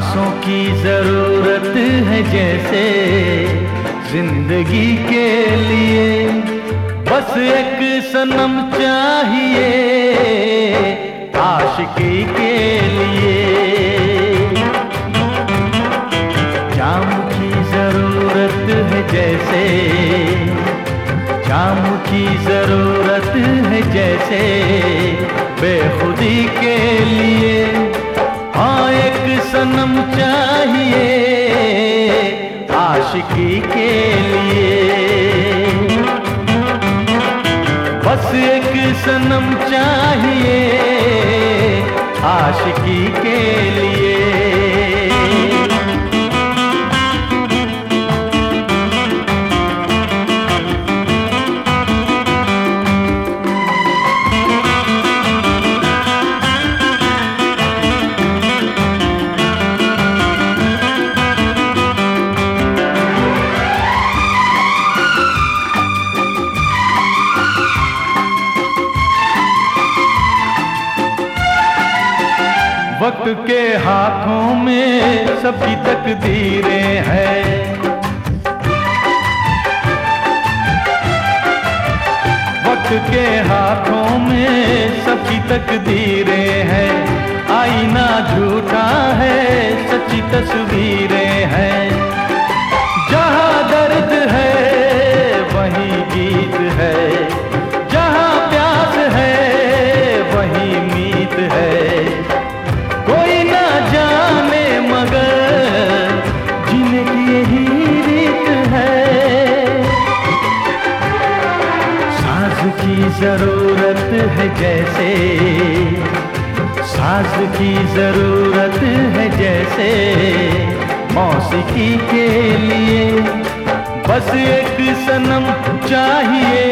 सांसों की ज़रूरत है जैसे ज़िंदगी के लिए। बस एक सनम चाहिए आशिकी के लिए। जाम की ज़रूरत है जैसे, जाम की ज़रूरत है जैसे बेखुदी के सनम चाहिए आशिकी के लिए। बस एक सनम चाहिए आशिकी के लिए। वक्त के हाथों में सबकी तकदीरें हैं। वक्त के हाथों में सबकी तकदीरें हैं। आईना झूठा है, सच्ची तस्वीरें यही रीत है। साज की ज़रूरत है जैसे, साज की ज़रूरत है जैसे, मौसीकी के लिए बस एक सनम चाहिए,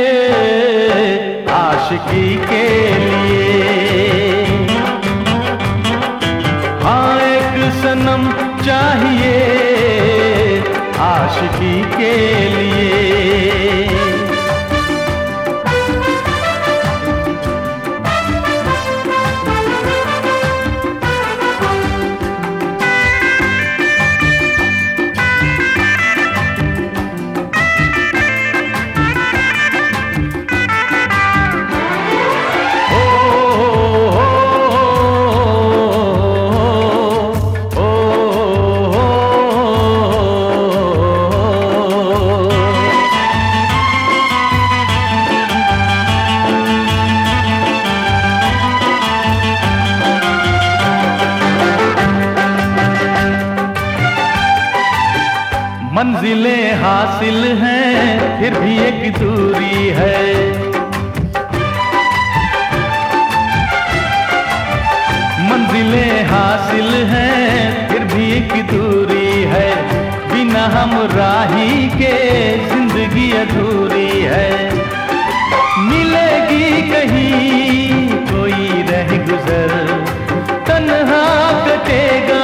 आशिकी के लिए। मंजिलें हासिल हैं, फिर भी एक दूरी है। मंजिलें हासिल हैं, फिर भी एक दूरी है। बिना हम राही के ज़िंदगी अधूरी है। मिलेगी कहीं कोई रह गुजर, तन्हा कटेगा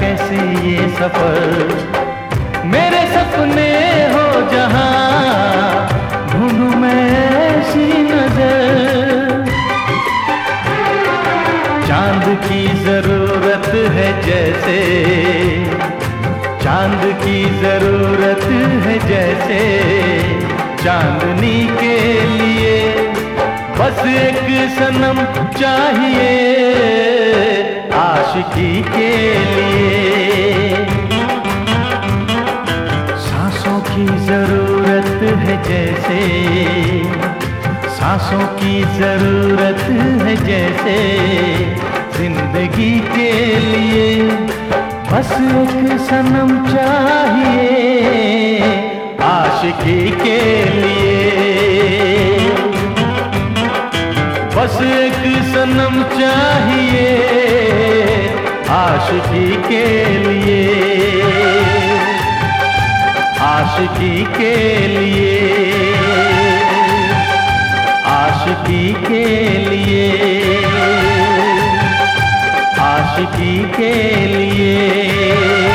कैसे ये सफ़र? सपने हो जहाँ ढूंढू मैं ऐसी नज़र। चाँद की ज़रूरत है जैसे, चाँद की ज़रूरत है जैसे, चांदनी के लिए बस एक सनम चाहिए, आशिकी के सांसों की ज़रूरत है जैसे ज़िंदगी के लिए। बस एक सनम चाहिए आशिकी के लिए। बस एक सनम चाहिए आशिकी के लिए। आशिकी के लिए। आशिकी के लिए। आशिकी के लिए।